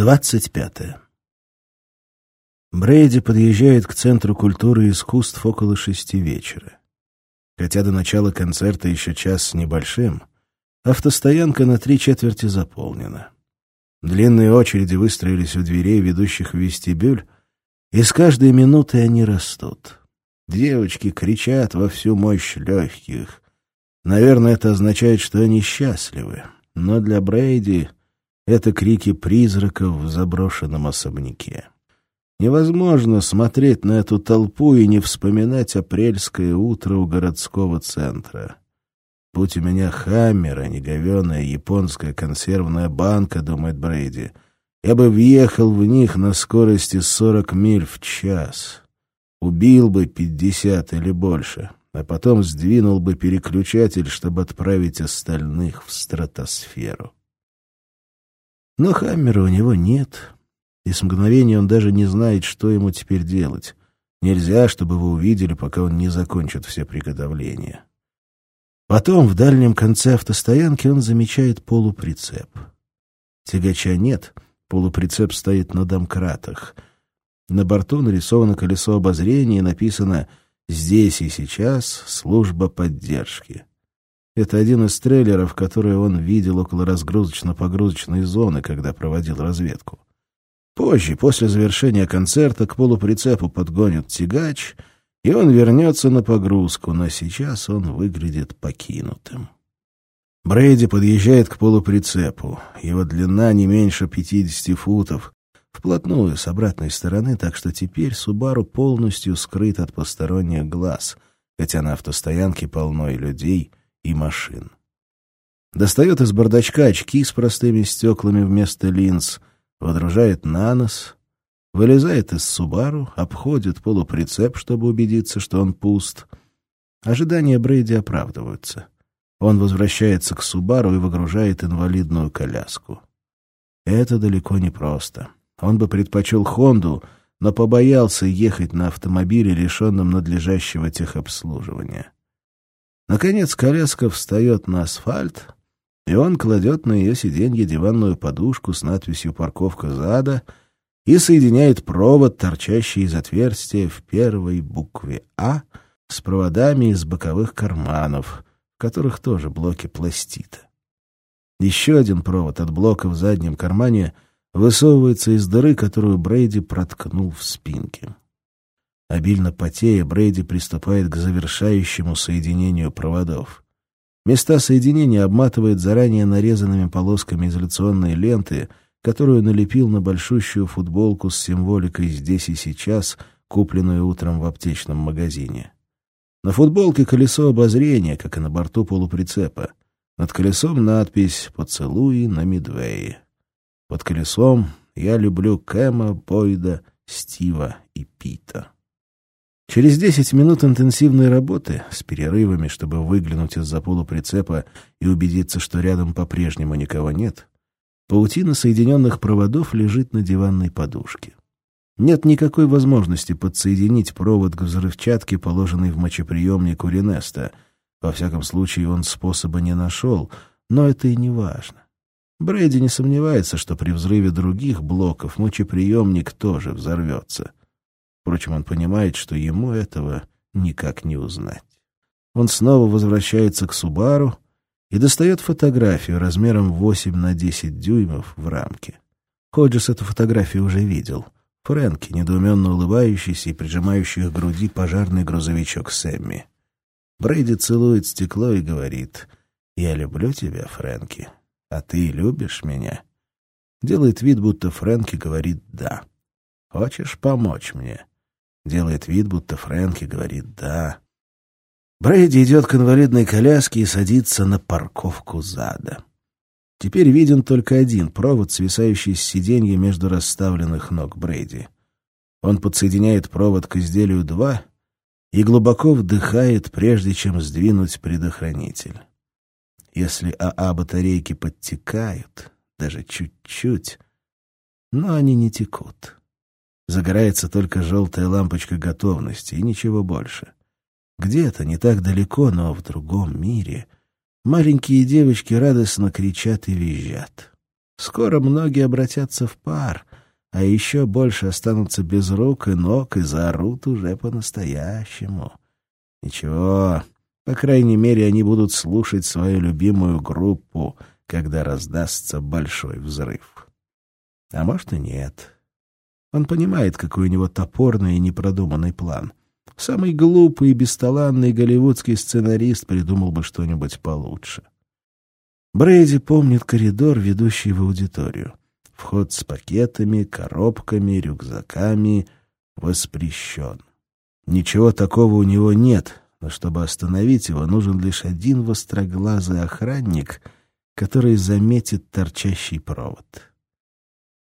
Двадцать пятое. Брейди подъезжает к Центру культуры и искусств около шести вечера. Хотя до начала концерта еще час с небольшим, автостоянка на три четверти заполнена. Длинные очереди выстроились у дверей, ведущих в вестибюль, и с каждой минутой они растут. Девочки кричат во всю мощь легких. Наверное, это означает, что они счастливы. Но для Брейди это крики призраков в заброшенном особняке. Невозможно смотреть на эту толпу и не вспоминать апрельское утро у городского центра. Будь у меня хаммер, а не говеная японская консервная банка, думает Брейди, я бы въехал в них на скорости 40 миль в час. Убил бы 50 или больше, а потом сдвинул бы переключатель, чтобы отправить остальных в стратосферу. Но хаммера у него нет, и с мгновения он даже не знает, что ему теперь делать. Нельзя, чтобы его увидели, пока он не закончит все приготовления. Потом, в дальнем конце автостоянки, он замечает полуприцеп. Тягача нет, полуприцеп стоит на домкратах. На борту нарисовано колесо обозрения и написано «Здесь и сейчас служба поддержки». Это один из трейлеров, которые он видел около разгрузочно-погрузочной зоны, когда проводил разведку. Позже, после завершения концерта, к полуприцепу подгонят тягач, и он вернется на погрузку, но сейчас он выглядит покинутым. Брейди подъезжает к полуприцепу. Его длина не меньше 50 футов, вплотную с обратной стороны, так что теперь Субару полностью скрыт от посторонних глаз, хотя на автостоянке полно и людей, и машин. Достает из бардачка очки с простыми стеклами вместо линз — водружает на нос, вылезает из Субару, обходит полуприцеп, чтобы убедиться, что он пуст. Ожидания Брейди оправдываются. Он возвращается к Субару и выгружает инвалидную коляску. Это далеко не просто. Он бы предпочел Хонду, но побоялся ехать на автомобиле, лишенном надлежащего техобслуживания. Наконец коляска встает на асфальт — и он кладет на ее сиденье диванную подушку с надписью «Парковка зада» и соединяет провод, торчащий из отверстия в первой букве «А», с проводами из боковых карманов, в которых тоже блоки пластита. Еще один провод от блока в заднем кармане высовывается из дыры, которую Брейди проткнул в спинке. Обильно потея, Брейди приступает к завершающему соединению проводов. Места соединения обматывает заранее нарезанными полосками изоляционной ленты, которую налепил на большущую футболку с символикой «Здесь и сейчас», купленную утром в аптечном магазине. На футболке колесо обозрения, как и на борту полуприцепа. Над колесом надпись «Поцелуи на Мидвее». Под колесом «Я люблю Кэма, Бойда, Стива и Пита». Через десять минут интенсивной работы, с перерывами, чтобы выглянуть из-за полуприцепа и убедиться, что рядом по-прежнему никого нет, паутина соединенных проводов лежит на диванной подушке. Нет никакой возможности подсоединить провод к взрывчатке, положенной в мочеприемник Уринеста. Во всяком случае, он способа не нашел, но это и не важно. Брэди не сомневается, что при взрыве других блоков мочеприемник тоже взорвется — Впрочем, он понимает, что ему этого никак не узнать. Он снова возвращается к Субару и достает фотографию размером 8 на 10 дюймов в рамке. Ходжес эту фотографию уже видел. Фрэнки, недоуменно улыбающийся и прижимающий к груди пожарный грузовичок Сэмми. Брейди целует стекло и говорит «Я люблю тебя, Фрэнки, а ты любишь меня?» Делает вид, будто Фрэнки говорит «да». «Хочешь помочь мне?» Делает вид, будто Фрэнки говорит «да». Брейди идет к инвалидной коляске и садится на парковку зада. Теперь виден только один провод, свисающий с сиденья между расставленных ног Брейди. Он подсоединяет провод к изделию 2 и глубоко вдыхает, прежде чем сдвинуть предохранитель. Если АА-батарейки подтекают, даже чуть-чуть, но они не текут. Загорается только желтая лампочка готовности и ничего больше. Где-то, не так далеко, но в другом мире, маленькие девочки радостно кричат и визжат. Скоро многие обратятся в пар, а еще больше останутся без рук и ног и заорут уже по-настоящему. Ничего, по крайней мере, они будут слушать свою любимую группу, когда раздастся большой взрыв. А может и нет. Он понимает, какой у него топорный и непродуманный план. Самый глупый и бесталанный голливудский сценарист придумал бы что-нибудь получше. Брейди помнит коридор, ведущий в аудиторию. Вход с пакетами, коробками, рюкзаками воспрещен. Ничего такого у него нет, но чтобы остановить его, нужен лишь один востроглазый охранник, который заметит торчащий провод.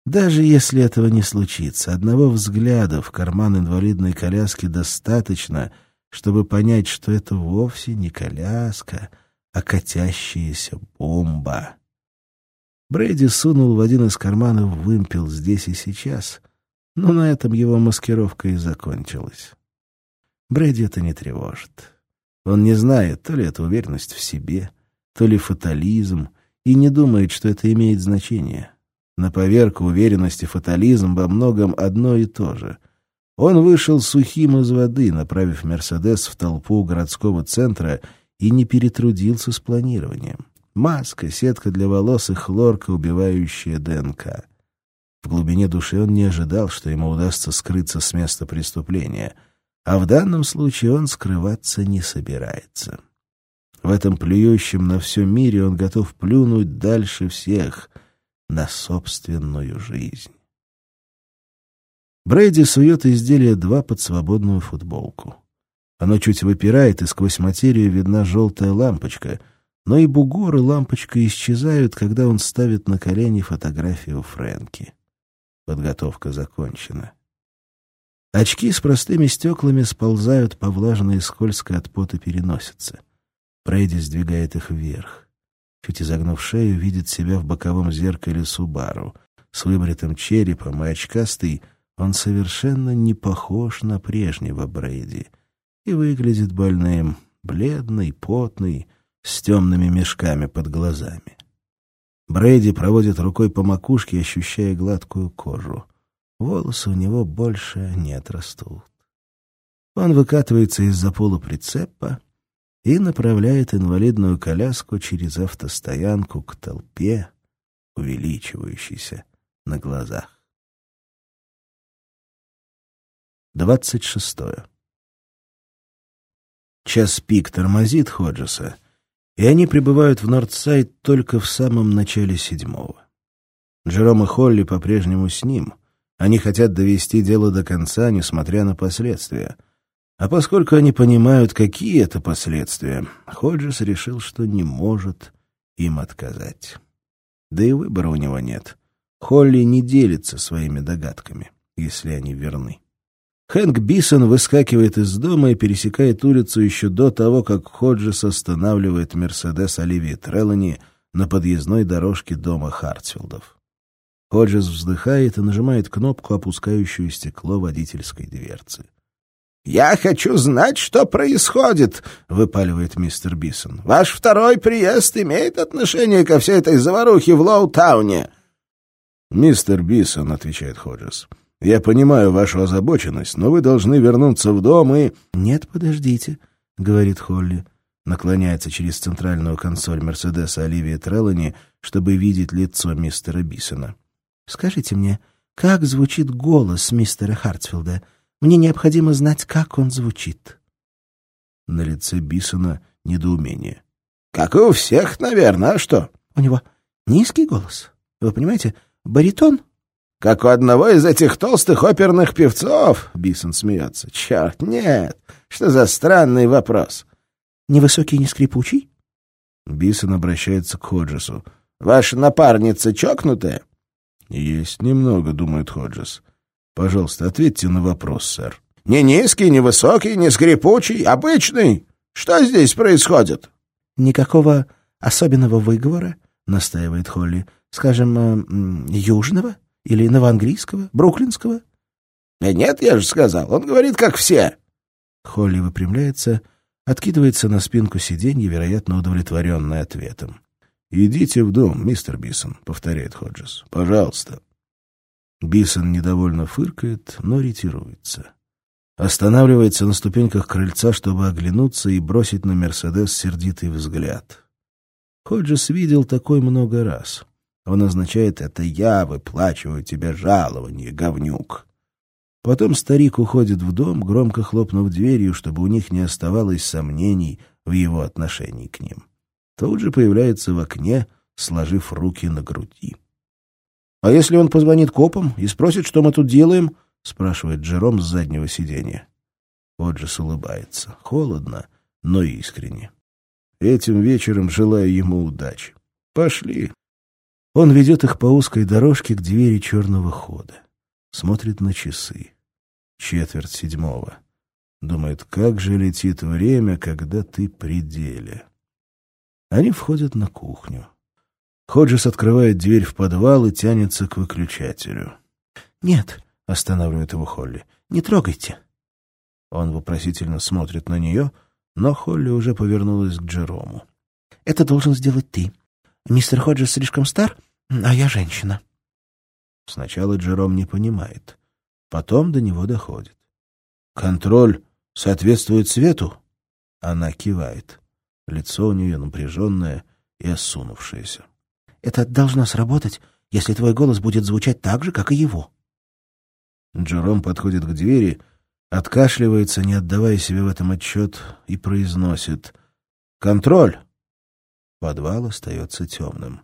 Даже если этого не случится, одного взгляда в карман инвалидной коляски достаточно, чтобы понять, что это вовсе не коляска, а катящаяся бомба. Брэди сунул в один из карманов вымпел здесь и сейчас, но на этом его маскировка и закончилась. Брэди это не тревожит. Он не знает, то ли это уверенность в себе, то ли фатализм, и не думает, что это имеет значение. На поверку уверенность и фатализм во многом одно и то же. Он вышел сухим из воды, направив «Мерседес» в толпу городского центра и не перетрудился с планированием. Маска, сетка для волос и хлорка, убивающая ДНК. В глубине души он не ожидал, что ему удастся скрыться с места преступления, а в данном случае он скрываться не собирается. В этом плюющем на все мире он готов плюнуть дальше всех — на собственную жизнь. Брейди сует изделие два под свободную футболку. Оно чуть выпирает, и сквозь материю видна желтая лампочка, но и бугоры лампочка исчезают, когда он ставит на колени фотографию Фрэнки. Подготовка закончена. Очки с простыми стеклами сползают по влажной и скользкой от пота переносице. Брейди сдвигает их вверх чуть изогнув шею, видит себя в боковом зеркале Субару. С выбритым черепом и очкастый он совершенно не похож на прежнего Брейди и выглядит больным, бледный, потный, с темными мешками под глазами. Брейди проводит рукой по макушке, ощущая гладкую кожу. Волосы у него больше не отрастут. Он выкатывается из-за пола прицепа, и направляет инвалидную коляску через автостоянку к толпе, увеличивающейся на глазах. Двадцать шестое. Час пик тормозит Ходжеса, и они прибывают в Нордсайд только в самом начале седьмого. Джером и Холли по-прежнему с ним. Они хотят довести дело до конца, несмотря на последствия — а поскольку они понимают, какие это последствия, Ходжес решил, что не может им отказать. Да и выбора у него нет. Холли не делится своими догадками, если они верны. Хэнк Бисон выскакивает из дома и пересекает улицу еще до того, как Ходжес останавливает Мерседес Оливии Треллани на подъездной дорожке дома Хартфилдов. Ходжес вздыхает и нажимает кнопку, опускающую стекло водительской дверцы. «Я хочу знать, что происходит», — выпаливает мистер Бисон. «Ваш второй приезд имеет отношение ко всей этой заварухе в Лоу-тауне?» «Мистер Бисон», — отвечает Ходжес, — «я понимаю вашу озабоченность, но вы должны вернуться в дом и...» «Нет, подождите», — говорит Холли. Наклоняется через центральную консоль Мерседеса Оливия Треллани, чтобы видеть лицо мистера Бисона. «Скажите мне, как звучит голос мистера Хартфилда?» Мне необходимо знать, как он звучит. На лице Бисона недоумение. — Как и у всех, наверное, а что? — У него низкий голос. Вы понимаете, баритон? — Как у одного из этих толстых оперных певцов, — Бисон смеется. — Черт, нет. Что за странный вопрос? — Невысокий и не скрипучий? Бисон обращается к Ходжесу. — Ваша напарница чокнутая? — Есть немного, — думает Ходжес. Пожалуйста, ответьте на вопрос, сэр. Не низкий, не высокий, не скрипучий, обычный. Что здесь происходит? Никакого особенного выговора, настаивает Холли. Скажем, э, южного или новоанглийского, бруклинского? Э, нет, я же сказал, он говорит, как все. Холли выпрямляется, откидывается на спинку сиденья, вероятно, удовлетворенный ответом. «Идите в дом, мистер Бисон», — повторяет Ходжес. «Пожалуйста». Бисон недовольно фыркает, но ретируется. Останавливается на ступеньках крыльца, чтобы оглянуться и бросить на Мерседес сердитый взгляд. Ходжес видел такой много раз. Он означает «это я выплачиваю тебе жалование, говнюк». Потом старик уходит в дом, громко хлопнув дверью, чтобы у них не оставалось сомнений в его отношении к ним. Тут же появляется в окне, сложив руки на груди. — А если он позвонит копам и спросит, что мы тут делаем? — спрашивает Джером с заднего сиденья. Оджис улыбается. Холодно, но искренне. Этим вечером желаю ему удачи. Пошли. Он ведет их по узкой дорожке к двери черного хода. Смотрит на часы. Четверть седьмого. Думает, как же летит время, когда ты при деле. Они входят на кухню. Ходжес открывает дверь в подвал и тянется к выключателю. «Нет», — останавливает его Холли, — «не трогайте». Он вопросительно смотрит на нее, но Холли уже повернулась к Джерому. «Это должен сделать ты. Мистер Ходжес слишком стар, а я женщина». Сначала Джером не понимает. Потом до него доходит. «Контроль соответствует свету?» Она кивает. Лицо у нее напряженное и осунувшееся. «Это должно сработать, если твой голос будет звучать так же, как и его». Джером подходит к двери, откашливается, не отдавая себе в этом отчет, и произносит «Контроль!». Подвал остается темным.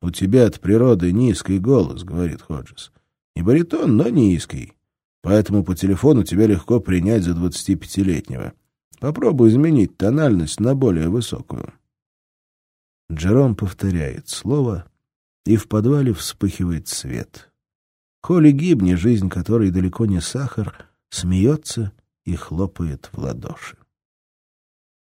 «У тебя от природы низкий голос», — говорит Ходжес. «Не баритон, но низкий. Поэтому по телефону тебя легко принять за двадцатипятилетнего. Попробуй изменить тональность на более высокую». Джером повторяет слово, и в подвале вспыхивает свет. Холли Гибни, жизнь которой далеко не сахар, смеется и хлопает в ладоши.